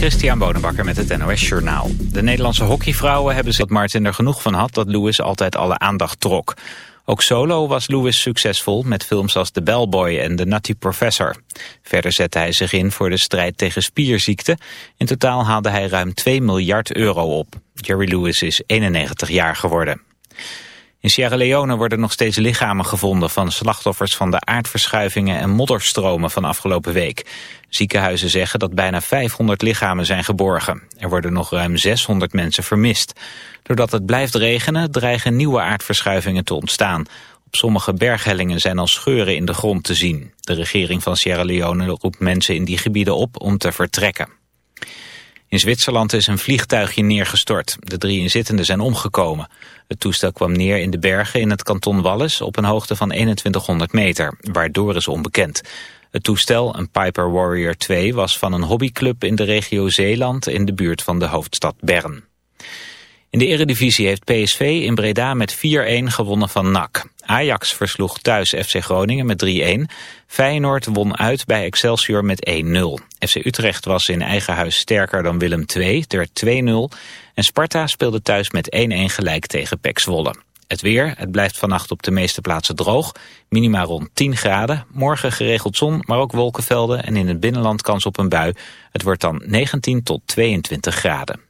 Christian Bonenbakker met het NOS Journaal. De Nederlandse hockeyvrouwen hebben zich dat Martin er genoeg van had dat Lewis altijd alle aandacht trok. Ook solo was Lewis succesvol met films als The Bellboy en The Nutty Professor. Verder zette hij zich in voor de strijd tegen spierziekte. In totaal haalde hij ruim 2 miljard euro op. Jerry Lewis is 91 jaar geworden. In Sierra Leone worden nog steeds lichamen gevonden van slachtoffers van de aardverschuivingen en modderstromen van afgelopen week. Ziekenhuizen zeggen dat bijna 500 lichamen zijn geborgen. Er worden nog ruim 600 mensen vermist. Doordat het blijft regenen dreigen nieuwe aardverschuivingen te ontstaan. Op sommige berghellingen zijn al scheuren in de grond te zien. De regering van Sierra Leone roept mensen in die gebieden op om te vertrekken. In Zwitserland is een vliegtuigje neergestort. De drie inzittenden zijn omgekomen. Het toestel kwam neer in de bergen in het kanton Wallis op een hoogte van 2100 meter. Waardoor is onbekend. Het toestel, een Piper Warrior 2, was van een hobbyclub in de regio Zeeland in de buurt van de hoofdstad Bern. In de eredivisie heeft PSV in Breda met 4-1 gewonnen van NAC. Ajax versloeg thuis FC Groningen met 3-1. Feyenoord won uit bij Excelsior met 1-0. FC Utrecht was in eigen huis sterker dan Willem II, ter 2-0. En Sparta speelde thuis met 1-1 gelijk tegen PEC Zwolle. Het weer, het blijft vannacht op de meeste plaatsen droog. Minima rond 10 graden. Morgen geregeld zon, maar ook wolkenvelden en in het binnenland kans op een bui. Het wordt dan 19 tot 22 graden.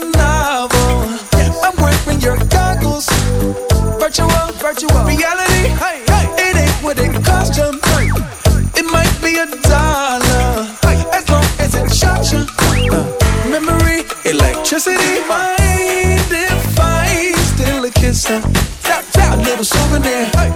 your novel. I'm wearing your goggles. Virtual, virtual reality. Hey, hey. It ain't what it cost you. It might be a dollar, as long as it shocks you. Memory, electricity, mind if I steal a kiss? Uh, tap, tap, a little souvenir. Hey.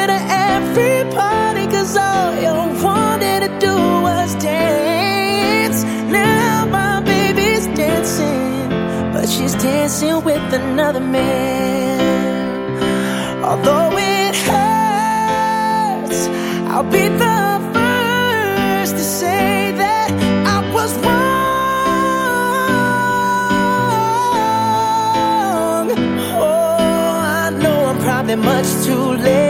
To every party, cause all you wanted to do was dance. Now my baby's dancing, but she's dancing with another man. Although it hurts, I'll be the first to say that I was wrong. Oh, I know I'm probably much too late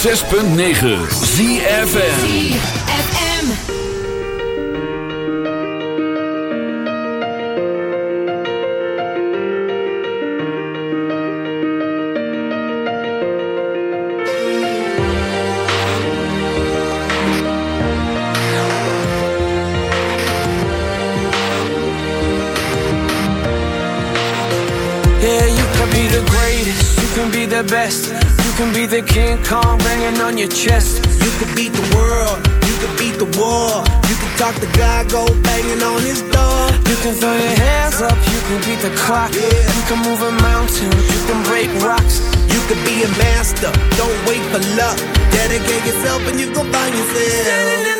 106.9 f M. Yeah, you can be the greatest You can be the best be the King Kong banging on your chest. You could beat the world, you could beat the war. You can talk to God, go banging on his door. You can throw your hands up, you can beat the clock. Yeah. You can move a mountain, you can break rocks. You could be a master, don't wait for luck. Dedicate yourself and you gon' find yourself.